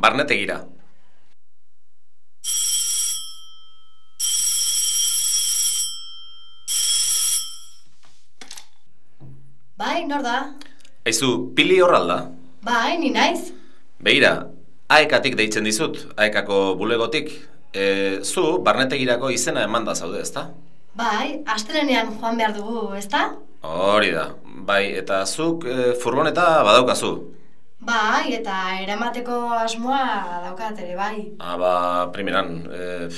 barnetegira. Bai, nor da? Aizu, pili horralda? Bai, ni naiz. Begira, aekatik deitzen dizut, aekako bulegotik. E, zu, barnetegirako izena emanda zaude, ezta? Bai, astelenean joan behar dugu, ezta? Hori da, bai, eta zuk e, furgoneta badaukazu. Bai, eta eramateko asmoa daukat ere, bai. Ah, ba, primeran, e,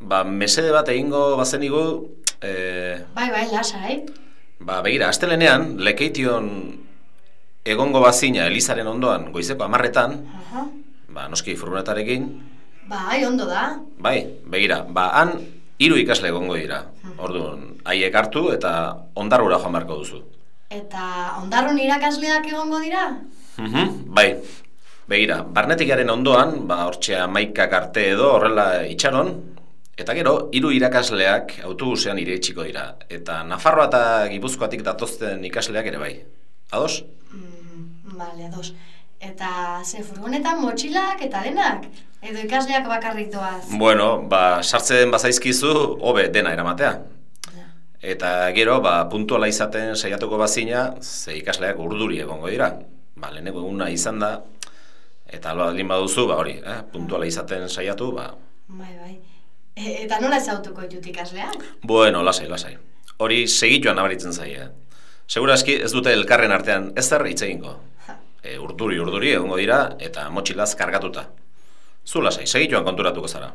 ba, mesede bat egingo bazenigu, e, Bai, bai, lasai. ba, begira, astelenean, lekeition egongo bazina Elizaren ondoan, goizeko amarretan, Aha. ba, noski furgonetarekin, Bai, ondo da. Bai, begira, ba, han hiru ikasle egongo dira. Orduan, haiek hartu eta ondarrura joan beharko duzu. Eta ondarrun irakasleak egongo dira? Mhm, bai, begira, barnetikaren ondoan, ba, hortxe amaikak arte edo horrela itxaron, eta gero, hiru irakasleak autobusean iritsiko dira. Eta Nafarroa eta Gipuzkoatik datozten ikasleak ere bai. Ados? Mm, Bale, ados. Eta ze furgonetan motxilak eta denak? Edo ikasleak bakarrik doaz? Bueno, ba, sartzen bazaizkizu, hobe dena eramatea. Ja. Eta gero, ba, puntuala izaten saiatuko bazina, ze ikasleak urduri egongo dira. Ba, leheneko eguna izan da, eta alo aldin baduzu, ba, hori, eh? puntuala izaten saiatu, ba, Bai, bai. E, eta nola ezautuko ditut ikasleak? bueno, lasai, lasai. Hori segituan nabaritzen zaie. Segurazki ez dute elkarren artean ez zer hitz egingo. E, urduri, urduri egongo dira, eta motxilaz kargatuta. Zu lasai, segituan konturatuko zara.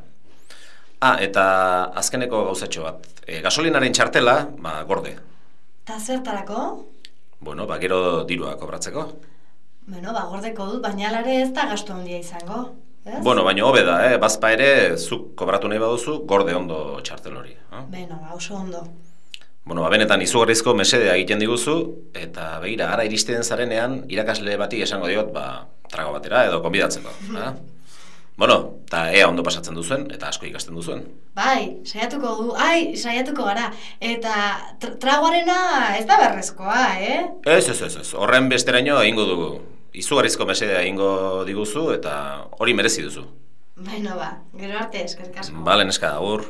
Ah, eta azkeneko gauzatxo bat. E, gasolinaren txartela, ba, gorde. Ta zertarako? Bueno, ba, gero dirua kobratzeko. Bueno, ba, gordeko dut, baina alare ez da gastu handia izango. Ez? Bueno, baina hobe da, eh? bazpa ere, zuk kobratu nahi baduzu, gorde ondo txartel hori. Eh? Beno, ba, oso ondo. Bueno, ba, benetan izugarrizko mesedea egiten diguzu, eta begira, ara iristen zarenean, irakasle bati esango diot, ba, trago batera edo konbidatzeko. eh? Bueno, eta ea ondo pasatzen duzuen, eta asko ikasten duzuen. Bai, saiatuko du, ai, saiatuko gara. Eta tra tragoarena ez da berrezkoa, eh? Ez, ez, ez, ez, horren besteraino egingo dugu. Izugarrizko mesedea egingo diguzu, eta hori merezi duzu. Beno, ba, gero arte eskerrik asko. Bale, neska, agur.